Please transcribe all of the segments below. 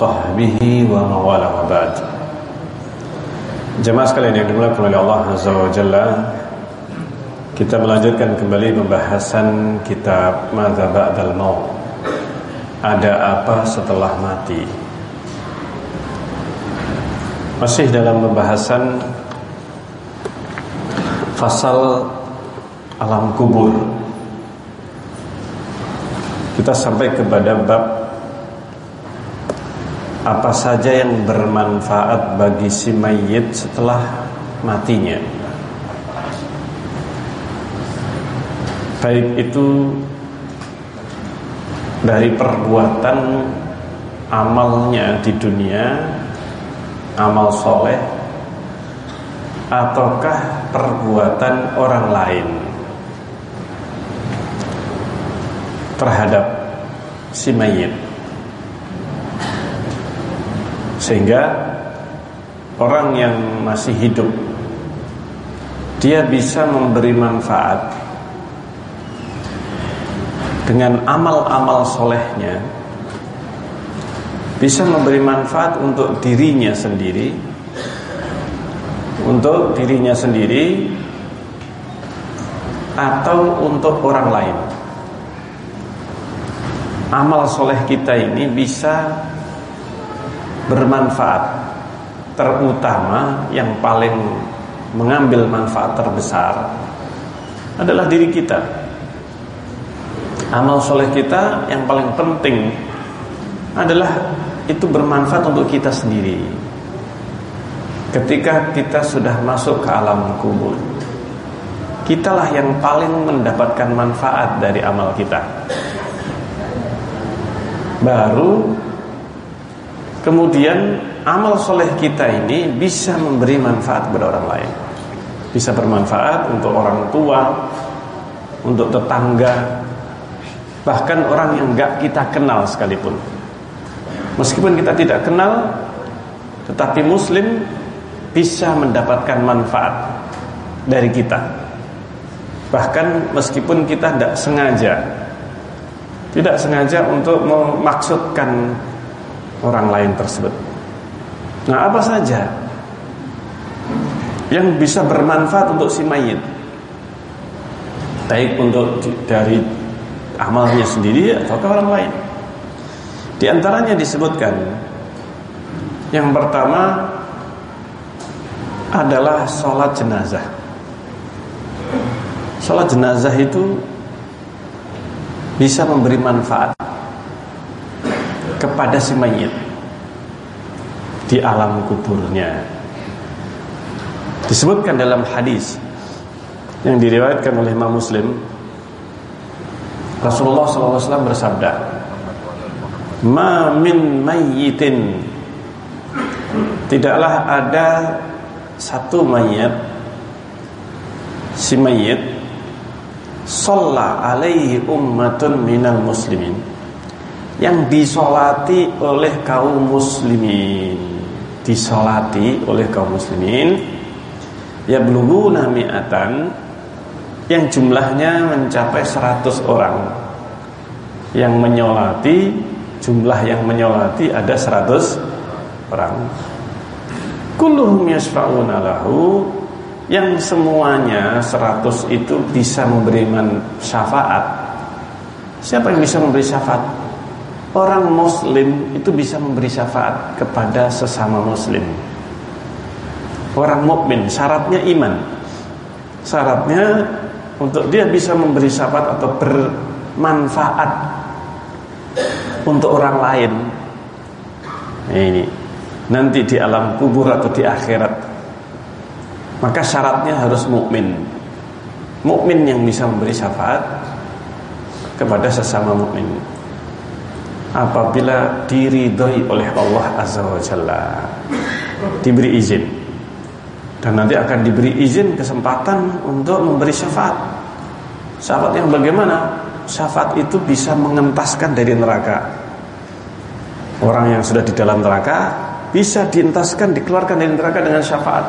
sahbihi wa mawala wa ba'd. Jemaah sekalian yang dimuliakan oleh Allah Azza wa Jalla Kita melanjutkan kembali pembahasan kitab Madza Ba'dal Maut. Ada apa setelah mati? Masih dalam pembahasan Fasal alam kubur. Kita sampai kepada bab apa saja yang bermanfaat bagi si mayit setelah matinya? Baik itu dari perbuatan amalnya di dunia amal soleh ataukah perbuatan orang lain terhadap si mayit sehingga orang yang masih hidup dia bisa memberi manfaat dengan amal-amal solehnya bisa memberi manfaat untuk dirinya sendiri untuk dirinya sendiri atau untuk orang lain. Amal soleh kita ini bisa bermanfaat terutama yang paling mengambil manfaat terbesar adalah diri kita. Amal soleh kita yang paling penting adalah itu bermanfaat untuk kita sendiri. Ketika kita sudah masuk ke alam kubur kitalah yang paling mendapatkan manfaat dari amal kita. Baru Kemudian amal soleh kita ini bisa memberi manfaat kepada orang lain. Bisa bermanfaat untuk orang tua Untuk tetangga Bahkan orang yang gak kita kenal sekalipun. Meskipun kita tidak kenal Tetapi muslim bisa mendapatkan manfaat dari kita. Bahkan meskipun kita tidak sengaja Tidak sengaja untuk memaksudkan orang lain tersebut. Nah, apa saja yang bisa bermanfaat untuk si mayit? Baik untuk dari amalnya sendiri atau ke orang lain. Di antaranya disebutkan yang pertama adalah sholat jenazah. Sholat jenazah itu bisa memberi manfaat kepada si mayit di alam kuburnya. Disebutkan dalam hadis yang diriwayatkan oleh Imam Muslim Rasulullah SAW bersabda Ma min mayyitin Tidaklah ada satu mayat Si mayit Salla alaihi ummatun minal muslimin yang disolati oleh kaum muslimin. Disolati oleh kaum muslimin. Ya belum mi'atan. Yang jumlahnya mencapai 100 orang. Yang menyolati jumlah yang menyolati ada 100 orang. Kulluhum yasfa'una lahu. Yang semuanya 100 itu bisa memberi syafaat. Siapa yang bisa memberi syafaat Orang muslim itu bisa memberi syafaat kepada sesama muslim. Orang mukmin syaratnya iman. Syaratnya untuk dia bisa memberi syafaat atau bermanfaat untuk orang lain. Ini nanti di alam kubur atau di akhirat. Maka syaratnya harus mukmin. Mukmin yang bisa memberi syafaat kepada sesama mukmin apabila diridhoi oleh Allah Azza wa Jalla. Diberi izin. Dan nanti akan diberi izin kesempatan untuk memberi syafaat. Syafaat yang bagaimana? Syafaat itu bisa mengentaskan dari neraka. Orang yang sudah di dalam neraka bisa dientaskan dikeluarkan dari neraka dengan syafaat.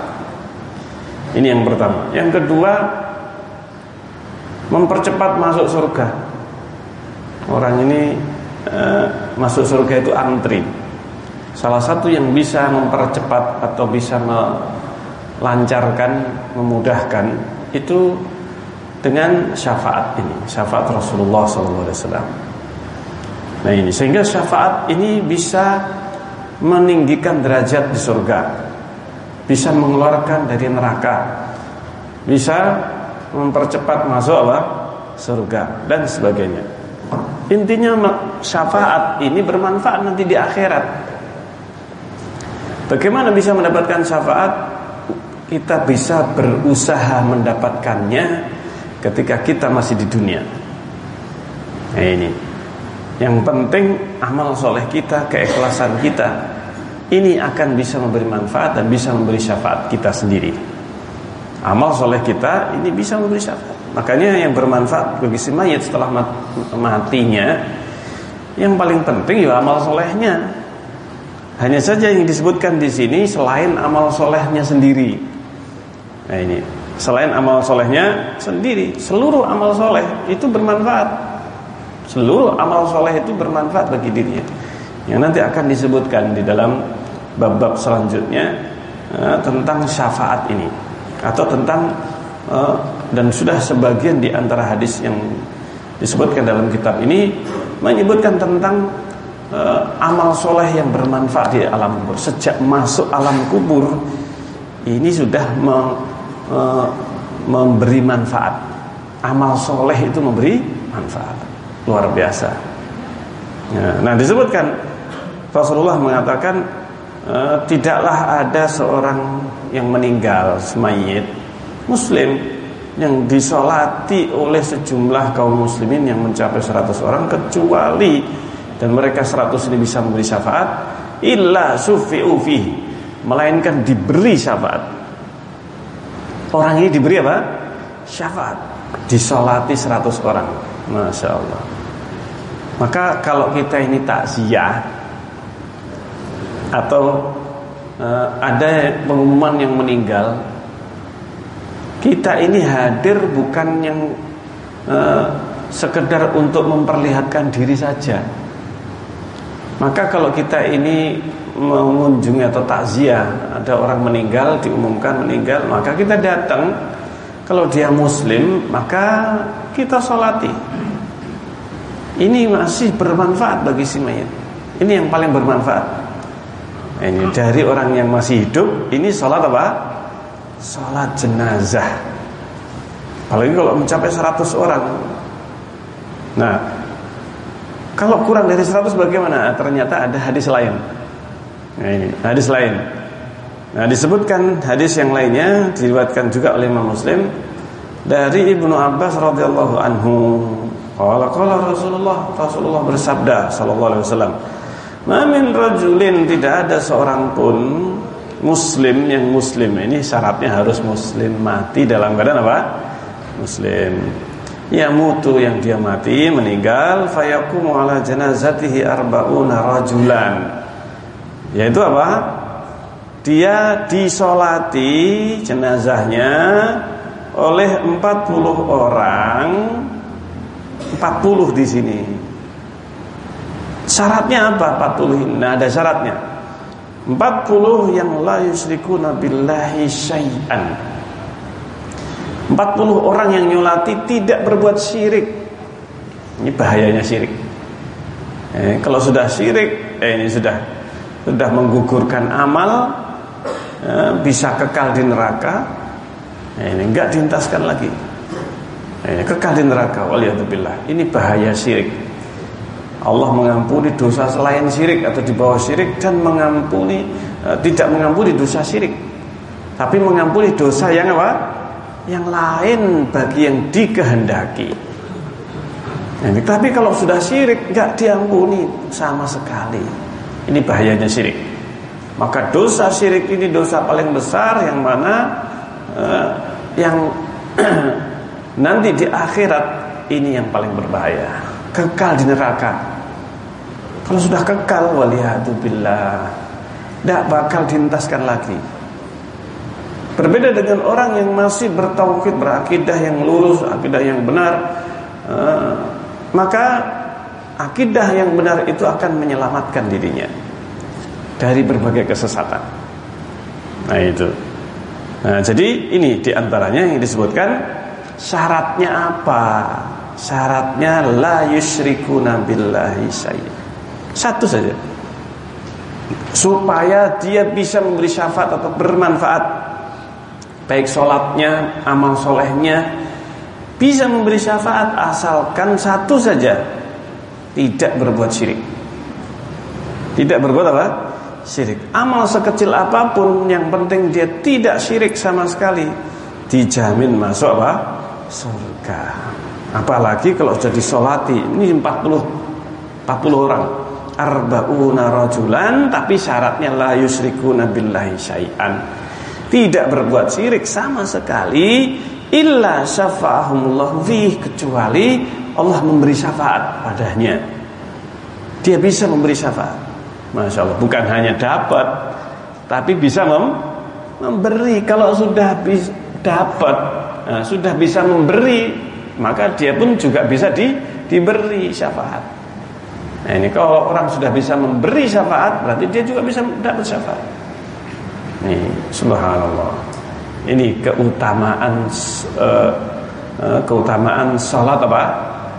Ini yang pertama. Yang kedua mempercepat masuk surga. Orang ini Eh, masuk surga itu antri Salah satu yang bisa mempercepat atau bisa melancarkan, memudahkan itu dengan syafaat ini, syafaat Rasulullah SAW. Nah ini sehingga syafaat ini bisa meninggikan derajat di surga, bisa mengeluarkan dari neraka, bisa mempercepat masuk apa? surga dan sebagainya. Intinya syafaat ini bermanfaat nanti di akhirat. Bagaimana bisa mendapatkan syafaat? Kita bisa berusaha mendapatkannya ketika kita masih di dunia. Nah ini. Yang penting amal soleh kita, keikhlasan kita ini akan bisa memberi manfaat dan bisa memberi syafaat kita sendiri. Amal soleh kita ini bisa memberi syafaat. Makanya yang bermanfaat bagi si mayat setelah matinya, yang paling penting ya amal solehnya. Hanya saja yang disebutkan di sini selain amal solehnya sendiri. Nah ini selain amal solehnya sendiri, seluruh amal soleh itu bermanfaat. Seluruh amal soleh itu bermanfaat bagi dirinya. Yang nanti akan disebutkan di dalam bab-bab selanjutnya uh, tentang syafaat ini atau tentang uh, dan sudah sebagian di antara hadis yang disebutkan dalam kitab ini menyebutkan tentang uh, amal soleh yang bermanfaat di alam kubur. Sejak masuk alam kubur ini sudah me, uh, memberi manfaat. Amal soleh itu memberi manfaat. Luar biasa. Ya, nah disebutkan Rasulullah mengatakan uh, tidaklah ada seorang yang meninggal semayit muslim yang disolati oleh sejumlah kaum muslimin yang mencapai 100 orang kecuali dan mereka seratus ini bisa memberi syafaat illa sufi'u fihi melainkan diberi syafaat. Orang ini diberi apa? syafaat. Disolati seratus orang. Masya Allah. Maka kalau kita ini takziah atau uh, ada pengumuman yang meninggal kita ini hadir bukan yang uh, sekedar untuk memperlihatkan diri saja maka kalau kita ini mengunjungi atau takziah, ada orang meninggal, diumumkan meninggal, maka kita datang. Kalau dia muslim, maka kita sholati. Ini masih bermanfaat bagi si mayat. Ini yang paling bermanfaat. Ini dari orang yang masih hidup, ini sholat apa? Sholat jenazah. Apalagi kalau mencapai 100 orang. Nah, kalau kurang dari 100 bagaimana? Ternyata ada hadis lain. Nah ini, hadis lain. Nah, disebutkan hadis yang lainnya diriwayatkan juga oleh Imam Muslim dari Ibnu Abbas radhiyallahu anhu. Qala qala Rasulullah, Rasulullah bersabda sallallahu alaihi wasallam, "Ma min rajulin tidak ada seorang pun muslim yang muslim. Ini syaratnya harus muslim mati dalam keadaan apa? Muslim. Ya mutu yang dia mati meninggal fayakumu ala janazatihi arbauna rajulan. Yaitu apa? Dia disolati jenazahnya oleh 40 orang. 40 di sini. Syaratnya apa 40 nah ada syaratnya 40 yang la yusyrikuna billahi syai'an 40 orang yang nyolati tidak berbuat syirik. Ini bahayanya syirik. Eh, kalau sudah syirik, eh, ini sudah sudah menggugurkan amal, eh, bisa kekal di neraka. Eh, ini enggak dihentaskan lagi. Eh, kekal di neraka. Waliyadzubillah. Ini bahaya syirik. Allah mengampuni dosa selain syirik atau di bawah syirik dan mengampuni eh, tidak mengampuni dosa syirik. Tapi mengampuni dosa yang apa? yang lain bagi yang dikehendaki. Nah, tapi kalau sudah syirik nggak diampuni sama sekali. Ini bahayanya syirik. Maka dosa syirik ini dosa paling besar yang mana uh, yang nanti di akhirat ini yang paling berbahaya. Kekal di neraka. Kalau sudah kekal waliyatubillah, tidak bakal dientaskan lagi. Berbeda dengan orang yang masih bertauhid, berakidah yang lurus, akidah yang benar, uh, maka akidah yang benar itu akan menyelamatkan dirinya. dari berbagai kesesatan. Nah itu. Nah, jadi ini di antaranya yang disebutkan syaratnya apa? Syaratnya la yusyriku billahi syai'an. Satu saja. Supaya dia bisa memberi syafaat atau bermanfaat baik sholatnya, amal solehnya bisa memberi syafaat asalkan satu saja tidak berbuat syirik. Tidak berbuat apa? Syirik. Amal sekecil apa pun yang penting dia tidak syirik sama sekali dijamin masuk apa? Surga. Apalagi kalau jadi solati ini 40 40 orang arba'una rajulan tapi syaratnya la yusyrikuna billahi syai'an. Tidak berbuat syirik sama sekali illa syafa'ahumullahu fih kecuali Allah memberi syafaat padanya. Dia bisa memberi syafaat. Masya Allah bukan hanya dapat tapi bisa mem memberi. Kalau sudah bisa dapat nah, sudah bisa memberi maka dia pun juga bisa di, diberi syafaat nah ini kalau orang sudah bisa memberi syafaat berarti dia juga bisa dapat syafaat ini subhanallah ini keutamaan uh, keutamaan salat apa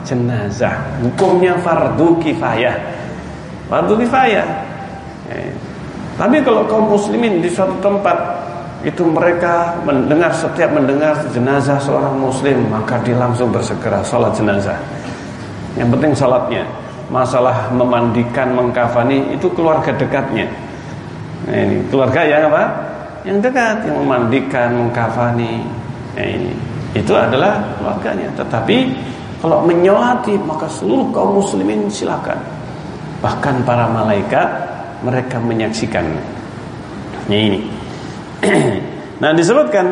jenazah. Hukumnya fardu kifayah. Fardu kifayah. Eh. Tapi kalau kaum muslimin di suatu tempat itu mereka mendengar setiap mendengar jenazah seorang muslim maka dia langsung bersegera sholat jenazah. Yang penting sholatnya. Masalah memandikan, mengkafani itu keluarga dekatnya. Nah, ini keluarga yang apa? Yang dekat, yang memandikan, mengkafani. Nah, ini itu adalah keluarganya. Tetapi kalau menyolati maka seluruh kaum muslimin silakan. Bahkan para malaikat mereka menyaksikan. Ini. nah disebutkan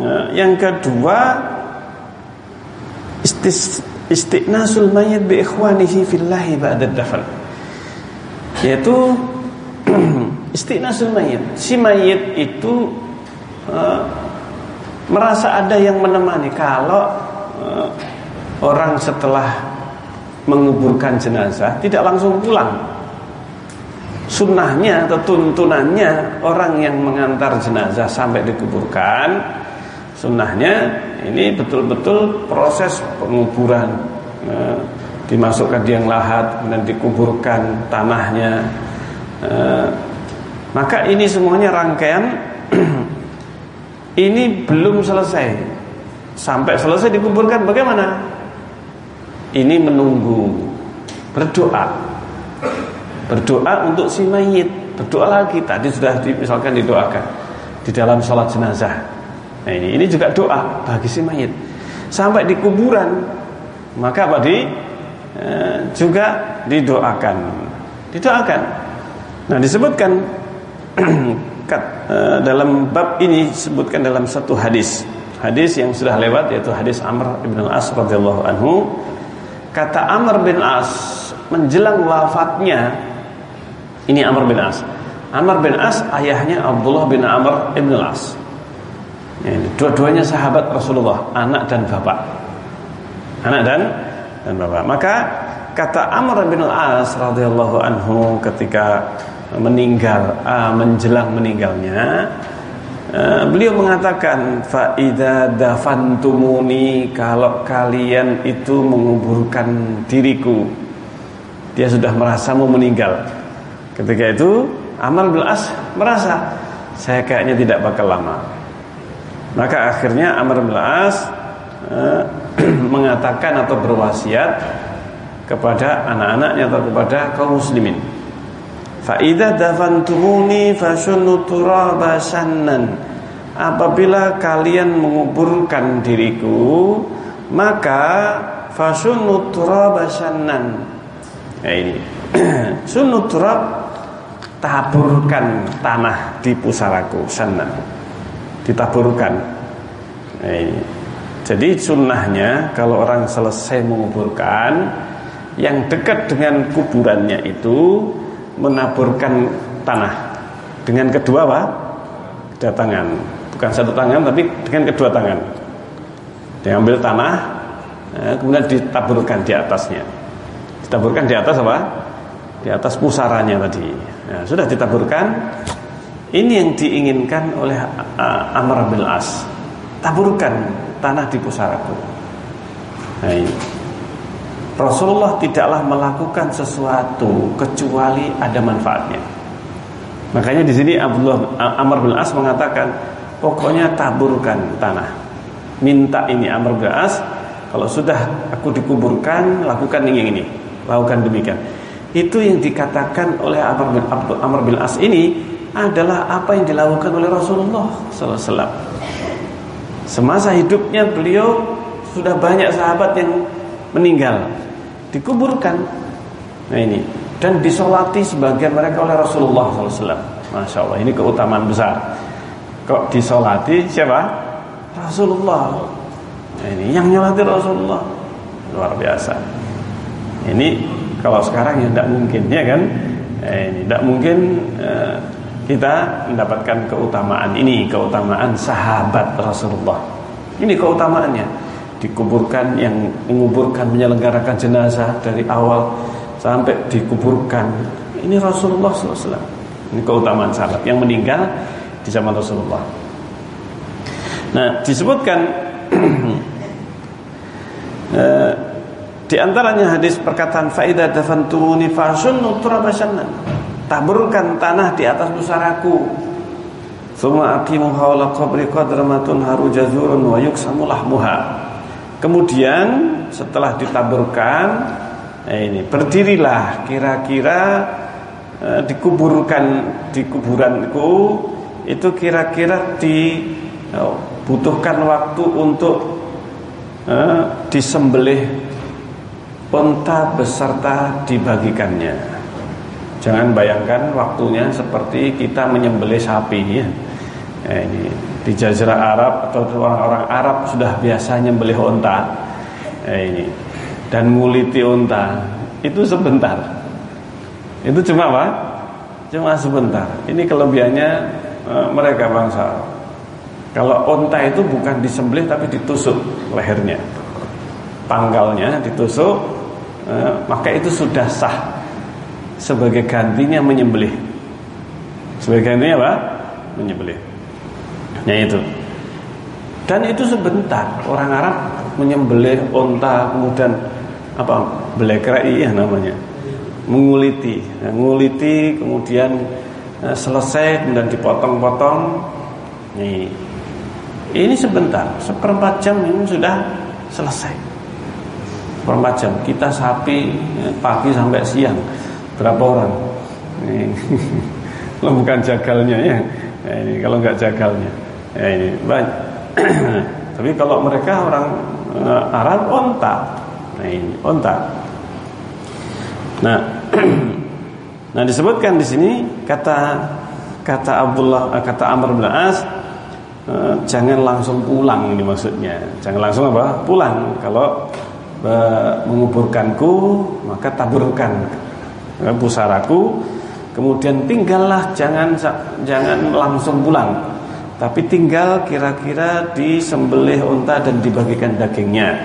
eh, yang kedua istis, istiqnasul mayit bi ikhwanihi fillahi ba'da dafan. Yaitu istiqnasul mayit. Si mayit itu uh, merasa ada yang menemani kalau uh, orang setelah menguburkan jenazah tidak langsung pulang. Sunnahnya atau tuntunannya orang yang mengantar jenazah sampai dikuburkan, sunnahnya ini betul-betul proses penguburan. Eh, dimasukkan yang lahat dan dikuburkan tanahnya. Eh, maka ini semuanya rangkaian ini belum selesai. Sampai selesai dikuburkan bagaimana? ini menunggu berdoa berdoa untuk si mayit berdoa lagi tadi sudah di, misalkan didoakan di dalam sholat jenazah nah ini ini juga doa bagi si mayit. Sampai di kuburan maka apa di eh, juga didoakan. Didoakan. Nah disebutkan kat, eh, dalam bab ini disebutkan dalam satu hadis. Hadis yang sudah lewat yaitu hadis Amr ibn al-As radhiyallahu anhu. Kata Amr bin As menjelang wafatnya ini Amr bin As. Amr bin As ayahnya Abdullah bin Amr bin As. Ya, dua-duanya sahabat Rasulullah, anak dan bapak. Anak dan dan bapak. Maka kata Amr bin As radhiyallahu anhu ketika meninggal uh, menjelang meninggalnya Eh, beliau mengatakan faida dafantumuni kalau kalian itu menguburkan diriku dia sudah merasa mau meninggal ketika itu Amr bin As merasa saya kayaknya tidak bakal lama maka akhirnya Amr bin As uh, mengatakan atau berwasiat kepada anak-anaknya atau kepada kaum muslimin Faidah dafantumuni fasunnu turaba. Apabila kalian menguburkan diriku, maka fasunnu turaba sannan. Ya ini. Sunnu turab taburkan tanah di pusaraku sannan. Ditaburkan. Jadi sunnahnya kalau orang selesai menguburkan yang dekat dengan kuburannya itu menaburkan tanah dengan kedua apa? Kedua tangan. Bukan satu tangan tapi dengan kedua tangan. Diambil tanah ya, kemudian ditaburkan di atasnya. Ditaburkan di atas apa? Di atas pusaranya tadi. Nah, sudah ditaburkan. Ini yang diinginkan oleh uh, Amr bin As. Taburkan tanah di pusaraku. Nah, ini. Rasulullah tidaklah melakukan sesuatu kecuali ada manfaatnya. Makanya di sini Abdullah Amr bin As mengatakan, pokoknya taburkan tanah. Minta ini Amr bin As, kalau sudah aku dikuburkan, lakukan ini ini, lakukan demikian. Itu yang dikatakan oleh Amr bin, Amr bin As ini adalah apa yang dilakukan oleh Rasulullah SAW. Semasa hidupnya beliau sudah banyak sahabat yang meninggal dikuburkan. Nah ini dan disolati sebagian mereka oleh Rasulullah SAW. Masya Allah ini keutamaan besar. Kok disolati siapa? Rasulullah. Nah, ini yang nyolati Rasulullah luar biasa. Ini kalau sekarang ya tidak mungkin ya kan? Eh, ini tidak mungkin eh, kita mendapatkan keutamaan ini, keutamaan sahabat Rasulullah. Ini keutamaannya. Dikuburkan yang menguburkan menyelenggarakan jenazah dari awal sampai dikuburkan. Ini Rasulullah SAW ini keutamaan sahabat. Yang meninggal di zaman Rasulullah. Nah disebutkan eh, di antaranya hadis perkataan faida dafantumuni fasunnu turabasannan taburkan tanah di atas pusaraku Suma aqimu hawla qabri qadramatun haru jazurun wa yuksamu lahmuha Kemudian setelah ditaburkan eh, ini berdirilah kira-kira eh, dikuburkan di kuburanku itu kira-kira dibutuhkan oh, waktu untuk eh, disembelih unta beserta dibagikannya. Jangan bayangkan waktunya seperti kita menyembelih sapi ya. Eh, ini di Jazirah Arab atau orang-orang Arab sudah biasa nyembelih unta. Eh, ini. Dan nguliti unta. Itu sebentar. Itu cuma apa? Cuma sebentar. Ini kelebihannya eh, mereka bangsa. Kalau unta itu bukan disembelih tapi ditusuk lehernya. Pangkalnya ditusuk eh, maka itu sudah sah sebagai gantinya menyembelih. Sebagai gantinya apa? Menyembelih. Ya itu. Dan itu sebentar. Orang Arab menyembelih onta kemudian apa? Belekrai ya namanya. Menguliti, nah, menguliti kemudian nah, selesai kemudian dipotong-potong. Nih, ini sebentar, seperempat jam ini sudah selesai. Seperempat jam. Kita sapi ya, pagi sampai siang berapa orang? Nih, bukan jagalnya ya. Ini kalau nggak jagalnya. Ya ini. Banyak tapi kalau mereka orang uh, Arab onta. Nah ini onta. Nah nah disebutkan di sini kata kata Abdullah uh, kata Amr bin As uh, jangan langsung pulang ini maksudnya. Jangan langsung apa? Pulang. Kalau menguburkanku maka taburkan pusaraku kemudian tinggallah jangan jangan langsung pulang tapi tinggal kira-kira disembelih unta dan dibagikan dagingnya.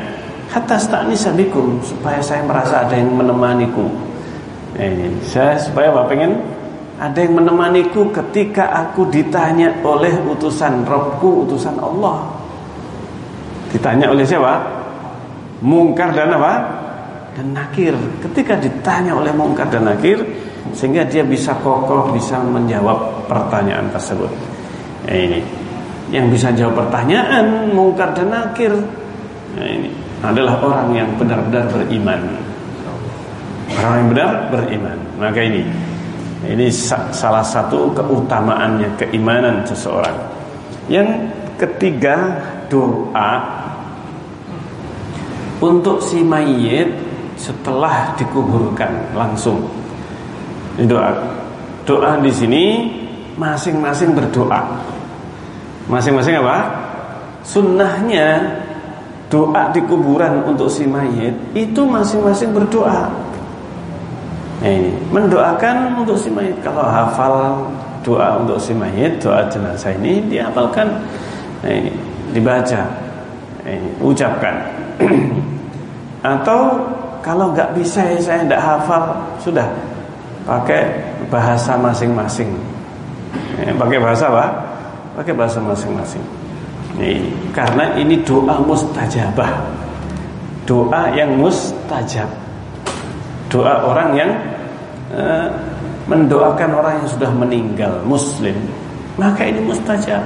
Hatta sta'ni sabikum supaya saya merasa ada yang menemaniku. Eh, saya supaya apa pengen ada yang menemaniku ketika aku ditanya oleh utusan Robku, utusan Allah. Ditanya oleh siapa? Mungkar dan apa? Dan nakir. Ketika ditanya oleh mungkar dan nakir, sehingga dia bisa kokoh, bisa menjawab pertanyaan tersebut. Nah, ini yang bisa jawab pertanyaan mungkar dan nakir. Nah, ini adalah orang yang benar-benar beriman. Orang yang benar beriman. Maka ini ini salah satu keutamaannya keimanan seseorang. Yang ketiga doa untuk si mayit setelah dikuburkan langsung. Ini doa. Doa di sini masing-masing berdoa. Masing-masing apa? Sunnahnya doa di kuburan untuk si mayit itu masing-masing berdoa. Nah, ini mendoakan untuk si mayit. Kalau hafal doa untuk si mayit, doa jenazah ini dihafalkan, nah, ini dibaca, nah, ini ucapkan. Atau kalau nggak bisa saya tidak hafal, sudah pakai bahasa masing-masing. Ya, pakai bahasa apa? Pakai bahasa masing-masing. Karena ini doa mustajabah. Doa yang mustajab. Doa orang yang uh, mendoakan orang yang sudah meninggal muslim, maka ini mustajab.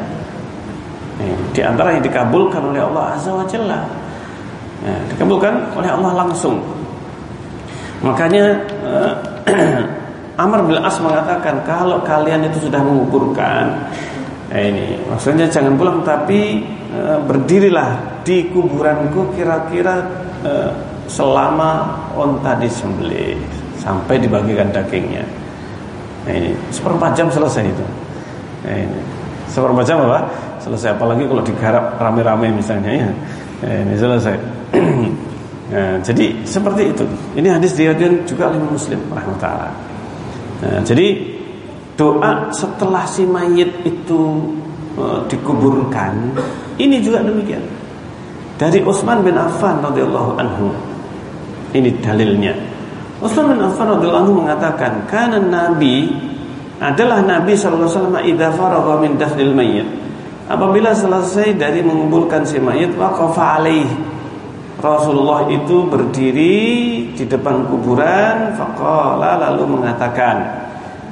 Nih, di antara yang dikabulkan oleh Allah Azza wa Jalla. Nah, dikabulkan oleh Allah langsung. Makanya uh, Amr bin As mengatakan kalau kalian itu sudah menguburkan Nah ini maksudnya jangan pulang tapi e, berdirilah di kuburanku kira-kira e, selama onta disembelih sampai dibagikan dagingnya. Nah ini seperempat jam selesai itu. Nah ini seperempat jam apa? Selesai apalagi kalau digarap rame-rame misalnya ya. Ini selesai. nah, jadi seperti itu. Ini hadis diriwayatkan juga oleh Muslim rahmatullah. Nah, jadi doa setelah si mayit itu uh, dikuburkan ini juga demikian dari Utsman bin Affan radhiyallahu anhu ini dalilnya Utsman bin Affan radhiyallahu anhu mengatakan karena nabi adalah nabi sallallahu alaihi wasallam idza faragha min dafnil mayyit apabila selesai dari menguburkan si mayit waqafa alaih Rasulullah itu berdiri di depan kuburan faqala lalu mengatakan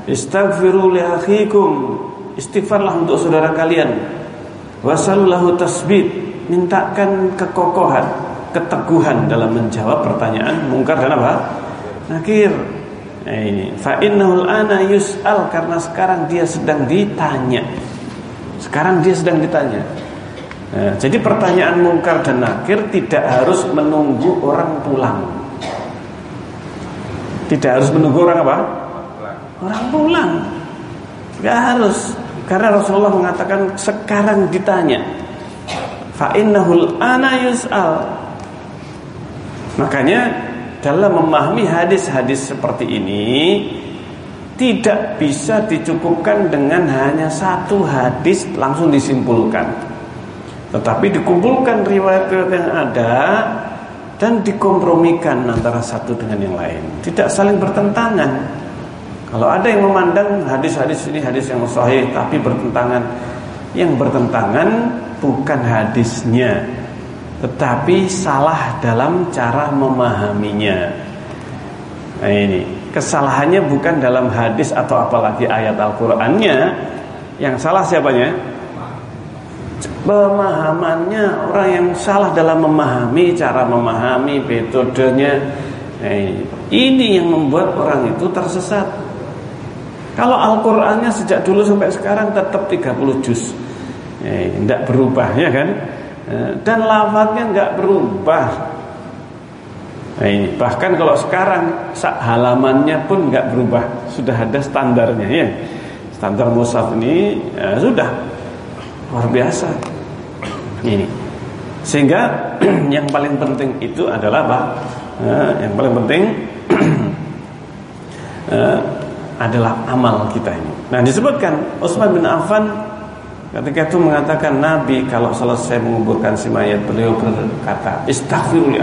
Istaghfiru li akhikum. Istighfarlah untuk saudara kalian. Wasallahu tasbit. Mintakan kekokohan, keteguhan dalam menjawab pertanyaan mungkar dan apa? Nakir. Nah ini fa innahul ana yus'al karena sekarang dia sedang ditanya. Sekarang dia sedang ditanya. Nah, jadi pertanyaan mungkar dan nakir tidak harus menunggu orang pulang. Tidak harus menunggu orang apa? Orang pulang. Gak harus. Karena Rasulullah mengatakan sekarang ditanya. Fa'innahul ana yus'al. Makanya dalam memahami hadis-hadis seperti ini tidak bisa dicukupkan dengan hanya satu hadis langsung disimpulkan. Tetapi dikumpulkan riwayat-riwayat yang ada dan dikompromikan antara satu dengan yang lain. Tidak saling bertentangan. Kalau ada yang memandang hadis-hadis ini hadis yang sahih tapi bertentangan, yang bertentangan bukan hadisnya, tetapi salah dalam cara memahaminya. Nah ini kesalahannya bukan dalam hadis atau apalagi ayat Al-Qur'annya, yang salah siapanya? Pemahamannya orang yang salah dalam memahami cara memahami metodenya. Nah, ini yang membuat orang itu tersesat. Kalau Al-Qur'annya sejak dulu sampai sekarang tetap 30 juz. Eh, tidak berubah ya kan? Eh, dan lafadznya nggak berubah. Bahkan kalau sekarang halamannya pun nggak berubah, sudah ada standarnya ya. Standar mushaf ini ya, sudah luar biasa. Ini sehingga yang paling penting itu adalah apa? Eh, yang paling penting eh, adalah amal kita ini. Nah disebutkan Utsman bin Affan ketika itu mengatakan Nabi kalau selesai menguburkan si mayat beliau berkata istighfiru li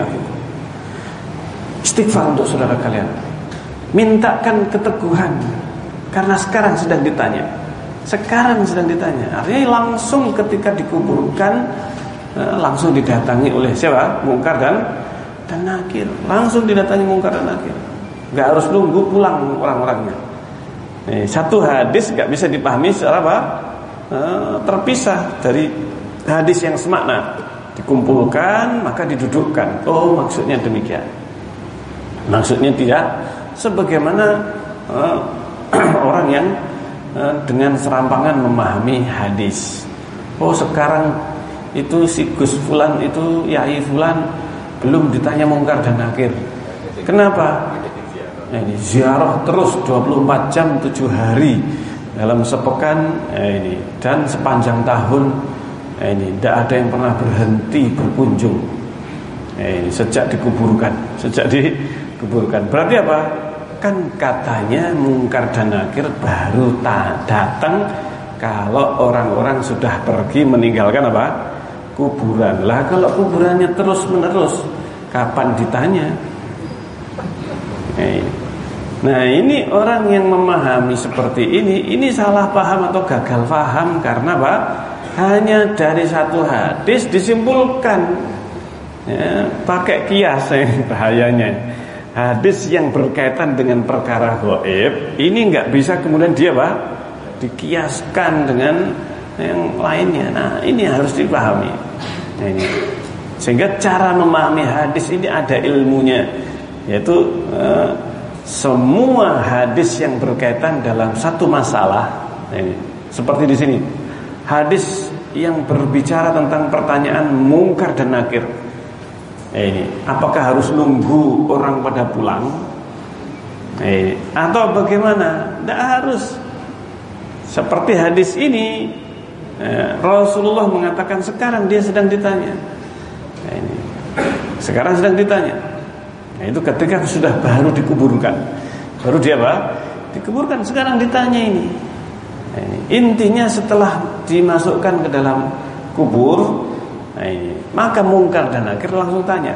Istighfar untuk saudara kalian. Mintakan keteguhan karena sekarang sedang ditanya. Sekarang sedang ditanya. Artinya langsung ketika dikuburkan eh, langsung didatangi oleh siapa? Mungkar dan dan nakir. Langsung didatangi mungkar dan nakir. Gak harus nunggu pulang orang-orangnya. Nih, satu hadis nggak bisa dipahami secara apa? E, terpisah dari hadis yang semakna. Dikumpulkan maka didudukkan. Oh maksudnya demikian. Maksudnya tidak sebagaimana orang yang dengan serampangan memahami hadis. Oh sekarang itu si Gus Fulan itu Yai Fulan belum ditanya mungkar dan akhir. Kenapa? Nah, ini ziarah terus 24 jam 7 hari dalam sepekan nah ini dan sepanjang tahun nah ini tidak ada yang pernah berhenti berkunjung nah ini sejak dikuburkan sejak dikuburkan berarti apa kan katanya mungkar dan akhir baru datang kalau orang-orang sudah pergi meninggalkan apa? Kuburan. Lah kalau kuburannya terus menerus kapan ditanya? Nah, ini Nah ini orang yang memahami seperti ini Ini salah paham atau gagal paham Karena apa? Hanya dari satu hadis disimpulkan. Ya, Pakai kias ya, bahayanya Hadis yang berkaitan dengan perkara goib Ini nggak bisa kemudian dia apa? Dikiaskan dengan yang lainnya Nah ini harus dipahami nah, ini. Sehingga cara memahami hadis ini ada ilmunya Yaitu eh, semua hadis yang berkaitan dalam satu masalah ini seperti di sini hadis yang berbicara tentang pertanyaan mungkar dan nakir ini apakah harus nunggu orang pada pulang ini atau bagaimana tidak harus seperti hadis ini eh, Rasulullah mengatakan sekarang dia sedang ditanya ini sekarang sedang ditanya Nah, itu ketika sudah baru dikuburkan. Baru dia apa? Dikuburkan. Sekarang ditanya ini. Nah, ini. Intinya setelah dimasukkan ke dalam kubur, nah ini, maka mungkar dan akhir langsung tanya.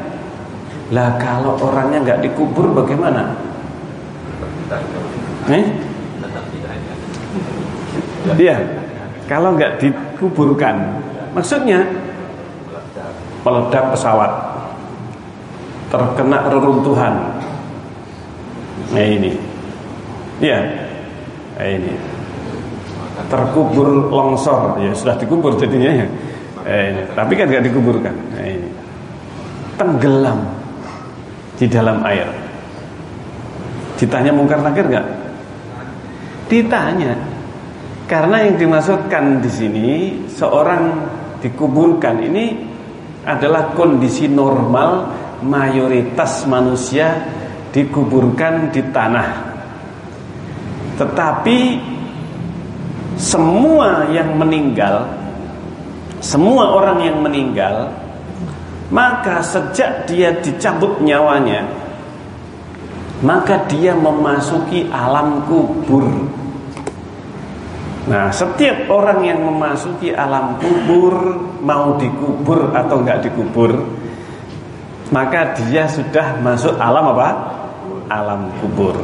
Lah kalau orangnya nggak dikubur bagaimana? Eh? Iya. Kalau nggak dikuburkan, maksudnya meledak pesawat terkena reruntuhan. Nah ini, ya, nah, ini terkubur longsor, ya sudah dikubur jadinya ya. Ini. Tapi kan nggak dikuburkan. Ini tenggelam di dalam air. Ditanya mungkar nakir nggak? Ditanya. Karena yang dimaksudkan di sini seorang dikuburkan ini adalah kondisi normal mayoritas manusia dikuburkan di tanah. Tetapi semua yang meninggal, semua orang yang meninggal, maka sejak dia dicabut nyawanya, maka dia memasuki alam kubur. Nah, setiap orang yang memasuki alam kubur, mau dikubur atau enggak dikubur, maka dia sudah masuk alam apa? Alam kubur.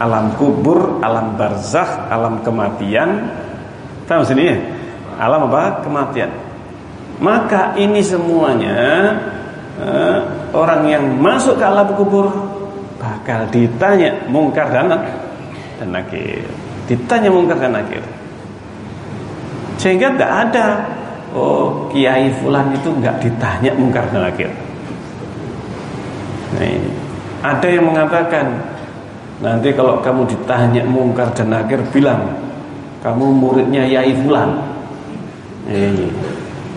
Alam kubur, alam barzakh, alam kematian. Tahu sini ya? Alam apa? Kematian. Maka ini semuanya eh, orang yang masuk ke alam kubur bakal ditanya mungkar dan dan nakir. Ditanya mungkar dan nakir. Sehingga tidak ada oh kiai fulan itu nggak ditanya mungkar dan nakir. Nah. Ada yang mengatakan nanti kalau kamu ditanya mungkar dan nakir bilang kamu muridnya Yai Fulan. Nah,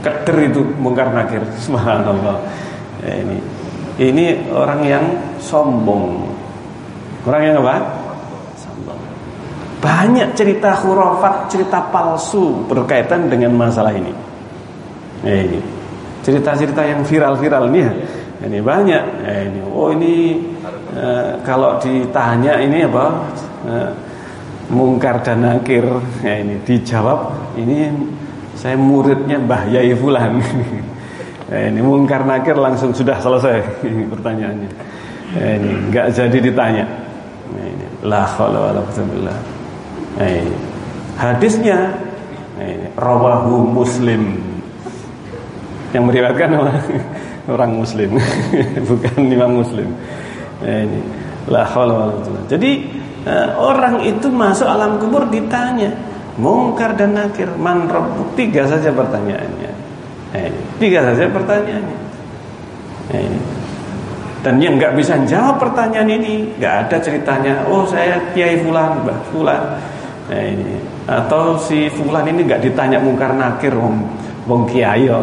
keder itu mungkar nakir. Subhanallah. Nah, ini ini orang yang sombong. Orang yang apa? Sombong. Banyak cerita khurafat, cerita palsu berkaitan dengan masalah ini. Nah, ini cerita-cerita yang viral-viral nih ya ini banyak eh, ini oh ini eh, kalau ditanya ini apa eh, mungkar dan nakir ya ini dijawab ini saya muridnya Mbah Yai Fulan. Ya, ini mungkar nakir langsung sudah selesai pertanyaannya. Ya, ini nggak jadi ditanya. Ya, ini la haula wala quwwata ya, ini hadisnya ya, ini rawahu muslim. Yang meriwayatkan orang muslim bukan imam muslim. Nah, ini la jadi uh, orang itu masuk alam kubur ditanya mungkar dan nakir. Man rabbuk tiga saja pertanyaannya. Ini. tiga saja pertanyaannya. Ini. dan yang nggak bisa jawab pertanyaan ini nggak ada ceritanya. Oh saya kiai fulan bah fulan. Ini atau si fulan ini nggak ditanya mungkar nakir wong wong kiai ya.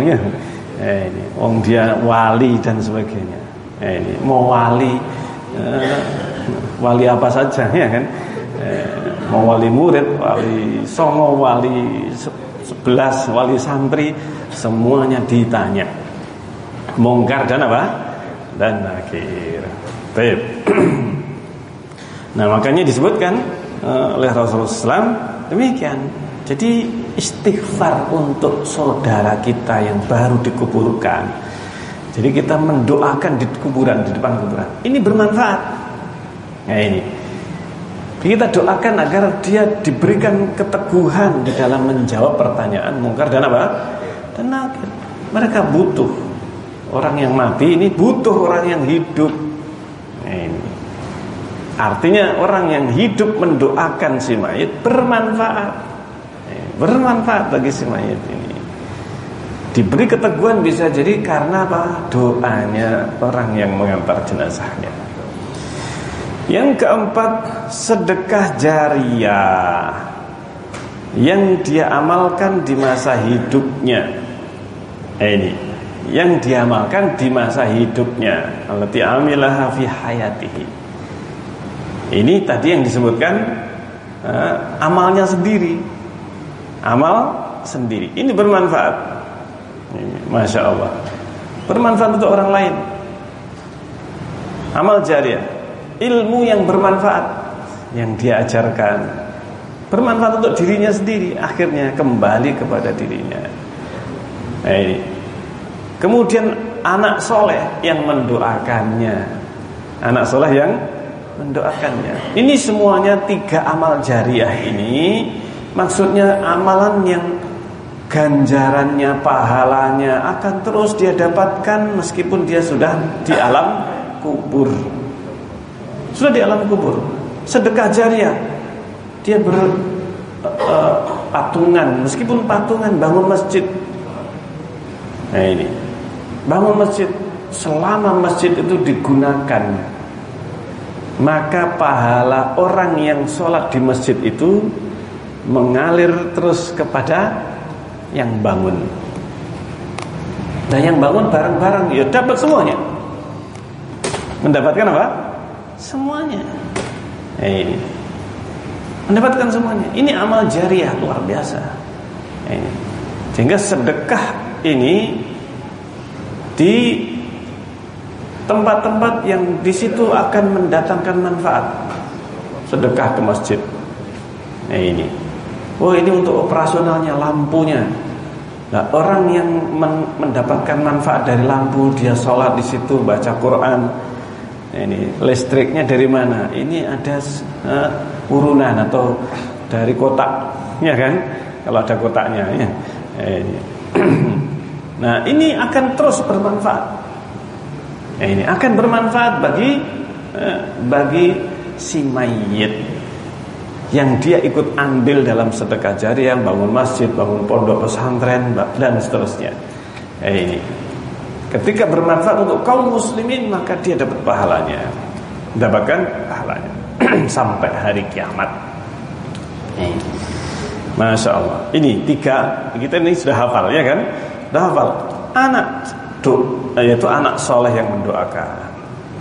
Eh, ini wong dia wali dan sebagainya. Eh, ini mau wali eh, wali apa saja ya kan? Eh, mau wali murid wali songo wali sebelas wali santri semuanya ditanya mongkar dan apa dan akhir baik nah makanya disebutkan uh, oleh Rasulullah SAW demikian jadi istighfar untuk saudara kita yang baru dikuburkan. Jadi kita mendoakan di kuburan, di depan kuburan. Ini bermanfaat. Nah ini. Kita doakan agar dia diberikan keteguhan di dalam menjawab pertanyaan mungkar dan apa? Dan nakir. Mereka butuh orang yang mati ini butuh orang yang hidup. Ini. Artinya orang yang hidup mendoakan si mayit bermanfaat. Bermanfaat bagi si mayit ini. Diberi keteguhan bisa jadi karena apa? Doanya orang yang mengantar jenazahnya. Yang keempat, sedekah jariah yang dia amalkan di masa hidupnya. Eh, ini yang diamalkan di masa hidupnya. Allati amilaha fi hayatihi. Ini tadi yang disebutkan uh, amalnya sendiri. Amal sendiri. Ini bermanfaat. Masya Allah. Bermanfaat untuk orang lain. Amal jariah ilmu yang bermanfaat yang dia ajarkan bermanfaat untuk dirinya sendiri akhirnya kembali kepada dirinya. Nah ini. Kemudian anak soleh yang mendoakannya. Anak soleh yang mendoakannya. Ini semuanya tiga amal jariah ini. Maksudnya amalan yang ganjarannya pahalanya akan terus dia dapatkan meskipun dia sudah di alam kubur sudah di alam kubur. Sedekah jariah. Dia ber uh, patungan, meskipun patungan bangun masjid. Nah ini. Bangun masjid selama masjid itu digunakan maka pahala orang yang sholat di masjid itu mengalir terus kepada yang bangun. Nah yang bangun bareng-bareng ya dapat semuanya. Mendapatkan apa? Semuanya. Ini. Mendapatkan semuanya. Ini amal jariah luar biasa. Ini. Sehingga sedekah ini di tempat-tempat yang di situ akan mendatangkan manfaat. Sedekah ke masjid. Nah ini. Oh ini untuk operasionalnya lampunya. Nah, orang yang mendapatkan manfaat dari lampu, dia sholat di situ, baca Quran, ini listriknya dari mana? Ini ada uh, urunan atau dari kotak, ya kan? Kalau ada kotaknya, ya. Ini. nah, ini akan terus bermanfaat. ini akan bermanfaat bagi uh, bagi si mayit yang dia ikut ambil dalam sedekah jariah, bangun masjid, bangun pondok pesantren dan seterusnya. ini Ketika bermanfaat untuk kaum muslimin maka dia dapat pahalanya. Mendapatkan pahalanya sampai hari kiamat. Masya Allah. Ini tiga kita ini sudah hafal ya kan? Sudah hafal. Anak do, yaitu anak soleh yang mendoakan.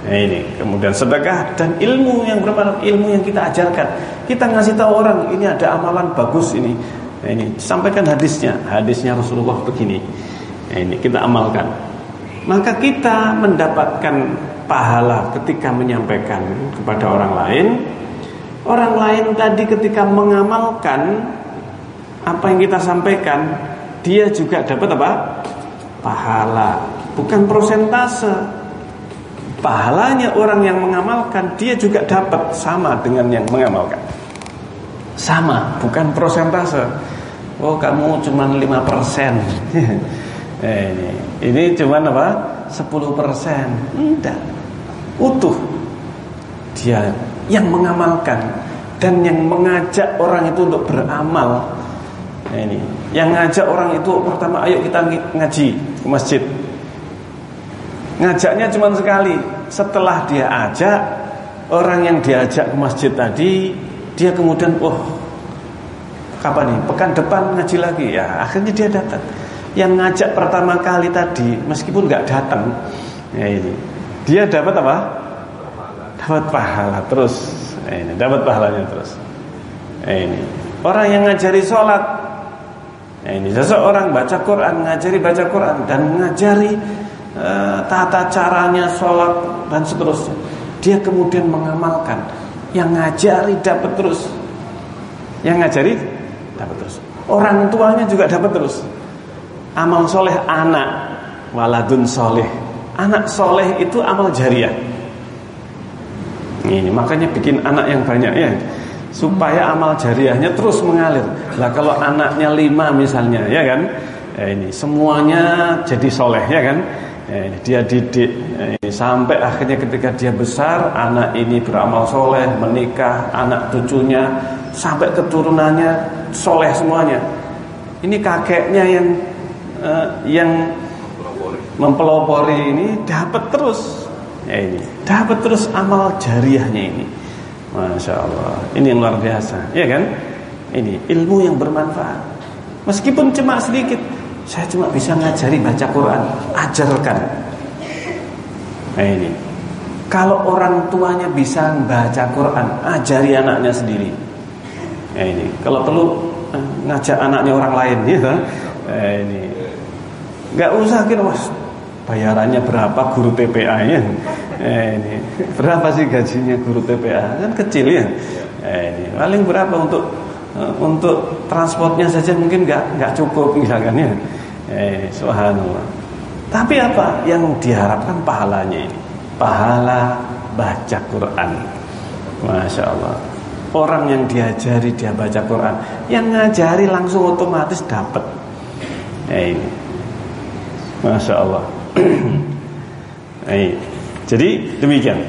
Nah, ini kemudian sedekah dan ilmu yang bermanfaat, ilmu yang kita ajarkan. Kita ngasih tahu orang ini ada amalan bagus ini. Nah, ini sampaikan hadisnya, hadisnya Rasulullah begini. Nah, ini kita amalkan maka kita mendapatkan pahala ketika menyampaikan kepada orang lain. Orang lain tadi ketika mengamalkan apa yang kita sampaikan, dia juga dapat apa? Pahala, bukan prosentase. Pahalanya orang yang mengamalkan, dia juga dapat sama dengan yang mengamalkan. Sama, bukan prosentase. Oh, kamu cuma 5%. ini. Ini cuma apa? 10% Enggak. Utuh. Dia yang mengamalkan Dan yang mengajak orang itu untuk beramal. Ini. Yang ngajak orang itu pertama Ayo kita ngaji ke masjid. Ngajaknya cuma sekali. Setelah dia ajak Orang yang diajak ke masjid tadi Dia kemudian Oh Kapan nih? Pekan depan ngaji lagi. Ya akhirnya dia datang yang ngajak pertama kali tadi meskipun nggak datang ya ini. Dia dapat apa? Dapat pahala terus. Ya ini dapat pahalanya terus. Ya ini. Orang yang ngajari sholat. Ya ini seseorang baca Quran ngajari baca Quran dan ngajari uh, tata caranya sholat dan seterusnya. Dia kemudian mengamalkan. Yang ngajari dapat terus. Yang ngajari dapat terus. Orang tuanya juga dapat terus Amal soleh anak Waladun soleh Anak soleh itu amal jariah Ini makanya bikin anak yang banyak ya supaya amal jariahnya terus mengalir. Lah kalau anaknya lima misalnya, ya kan? Eh, ini semuanya jadi soleh, ya kan? Eh, dia didik eh, sampai akhirnya ketika dia besar, anak ini beramal soleh, menikah, anak cucunya sampai keturunannya soleh semuanya. Ini kakeknya yang eh, yang mempelopori ini dapat terus, ya ini. Dapat terus amal jariahnya ini. Masya Allah. Ini yang luar biasa. Ya kan? Ini ilmu yang bermanfaat. Meskipun cuma sedikit Saya cuma bisa ngajari baca Quran. Ajarkan. Nah ini. Kalau orang tuanya bisa baca Quran Ajari anaknya sendiri. Nah ini. Kalau perlu eh, ngajak anaknya orang lain ya. Nah ini Gak usah kira mas. Bayarannya berapa guru TPA nya? Eh, ini. Berapa sih gajinya guru TPA kan kecil ya? Eh, ini. Paling berapa untuk uh, untuk transportnya saja mungkin nggak nggak cukup misalkan ya? Eh, subhanallah. Tapi apa yang diharapkan pahalanya ini? Pahala baca Quran. Masya Allah. Orang yang diajari dia baca Quran yang ngajari langsung otomatis dapat. Eh, ini masya Allah Jadi demikian.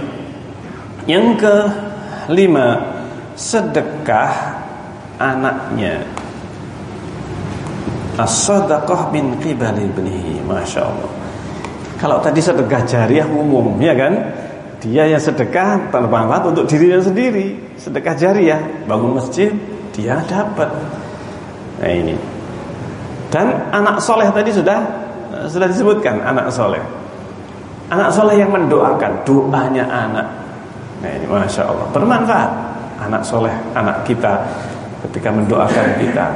Yang kelima, sedekah anaknya. As-sadaqah min qibali ibnihi. Masya Allah. Kalau tadi sedekah jariah umum, ya kan? Dia yang sedekah bermanfaat untuk dirinya sendiri. Sedekah jariah, bangun masjid, dia dapat. Nah ini. Dan anak soleh tadi sudah sudah disebutkan anak soleh. Anak soleh yang mendoakan doanya anak. Nah ini masya Allah bermanfaat. Anak soleh anak kita ketika mendoakan kita.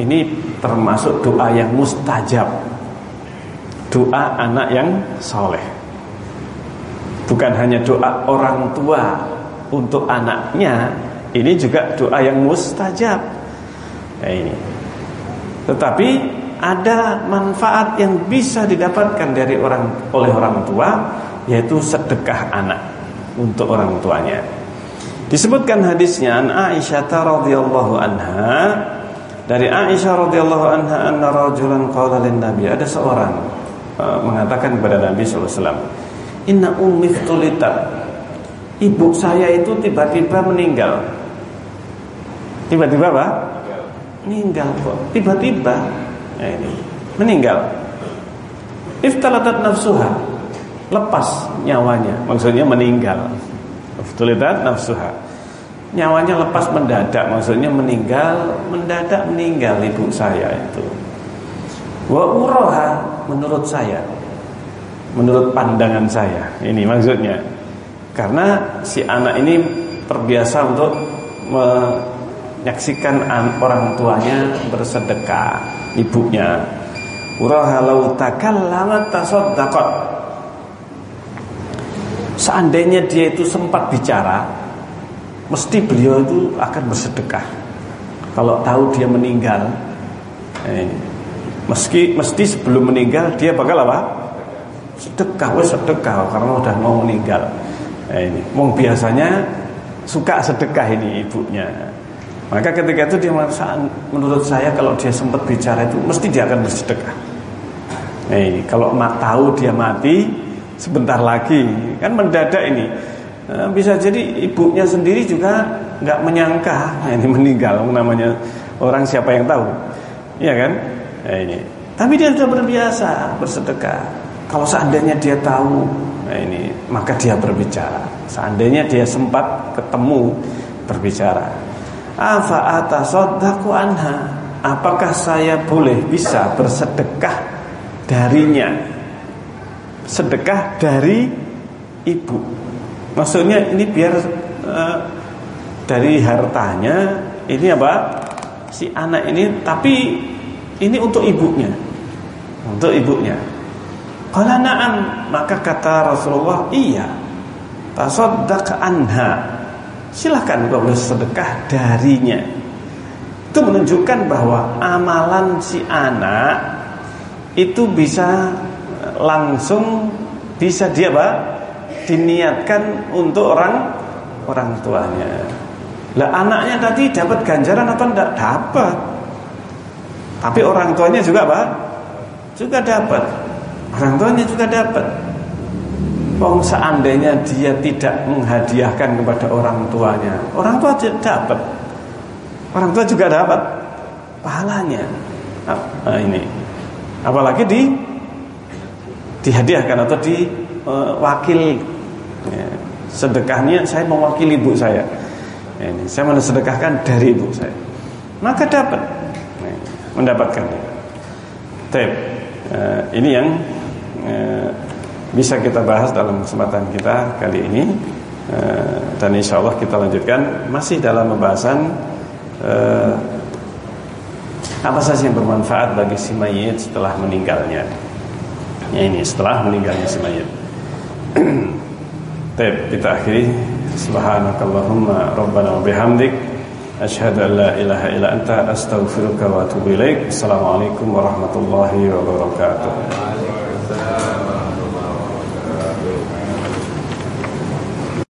Ini termasuk doa yang mustajab. Doa anak yang soleh. Bukan hanya doa orang tua untuk anaknya, ini juga doa yang mustajab. Nah ini. Tetapi ada manfaat yang bisa didapatkan dari orang oleh orang tua yaitu sedekah anak untuk orang tuanya. Disebutkan hadisnya an Aisyah radhiyallahu anha dari Aisyah radhiyallahu anha anna rajulan qala lin nabi. Ada seorang uh, mengatakan kepada Nabi sallallahu alaihi wasallam inna ummi tulitat ibu saya itu tiba-tiba meninggal. Tiba-tiba apa? Meninggal kok. Tiba-tiba Nah, ini meninggal. Iftalatat nafsuha lepas nyawanya, maksudnya meninggal. Iftalatat nafsuha. Nyawanya lepas mendadak, maksudnya meninggal, mendadak meninggal ibu saya itu. Wa uraha menurut saya. Menurut pandangan saya. Ini maksudnya. Karena si anak ini terbiasa untuk menyaksikan orang tuanya bersedekah ibunya. Urahalau takallama tasaddaqat. Seandainya dia itu sempat bicara mesti beliau itu akan bersedekah. Kalau tahu dia meninggal eh, meski mesti sebelum meninggal dia bakal apa? Sedekah wes sedekah karena udah mau meninggal. Eh, ini mau biasanya suka sedekah ini ibunya maka ketika itu dia merasa menurut saya kalau dia sempat bicara itu mesti dia akan bersedekah. Nih, kalau mak tahu dia mati sebentar lagi kan mendadak ini eh, bisa jadi ibunya sendiri juga nggak menyangka nah, ini meninggal namanya orang siapa yang tahu, ya kan? Nah, ini. Tapi dia sudah berbiasa bersedekah. Kalau seandainya dia tahu, nah ini maka dia berbicara. Seandainya dia sempat ketemu berbicara. Afa anha? Apakah saya boleh bisa bersedekah darinya? Sedekah dari ibu. Maksudnya ini biar uh, dari hartanya ini apa? Si anak ini tapi ini untuk ibunya. Untuk ibunya. Kalau na'am, maka kata Rasulullah, iya. Tasaddaq anha silahkan kau bersedekah darinya. Itu menunjukkan bahwa amalan si anak itu bisa langsung bisa dia apa? diniatkan untuk orang orang tuanya. Lah anaknya tadi dapat ganjaran atau tidak? Dapat. Tapi orang tuanya juga apa? Juga dapat. Orang tuanya juga dapat. Wong seandainya dia tidak menghadiahkan kepada orang tuanya, orang tua tidak dapat. Orang tua juga dapat pahalanya. Nah, ini. Apalagi di dihadiahkan atau diwakil uh, ya, sedekahnya saya mewakili ibu saya. Ya, ini saya sedekahkan dari ibu saya. Maka dapat ya, mendapatkan. Tep, uh, ini yang uh, bisa kita bahas dalam kesempatan kita kali ini. Eh, dan insya Allah kita lanjutkan masih dalam pembahasan eh, apa saja yang bermanfaat bagi si mayit setelah meninggalnya. Ya ini setelah meninggalnya si mayit. Baik, kita akhiri. Subhanakallahumma Rabbana wa bihamdik. Ashhadu an la ilaha illa anta Astaghfiruka wa atubu ilaik. Assalamualaikum warahmatullahi wabarakatuh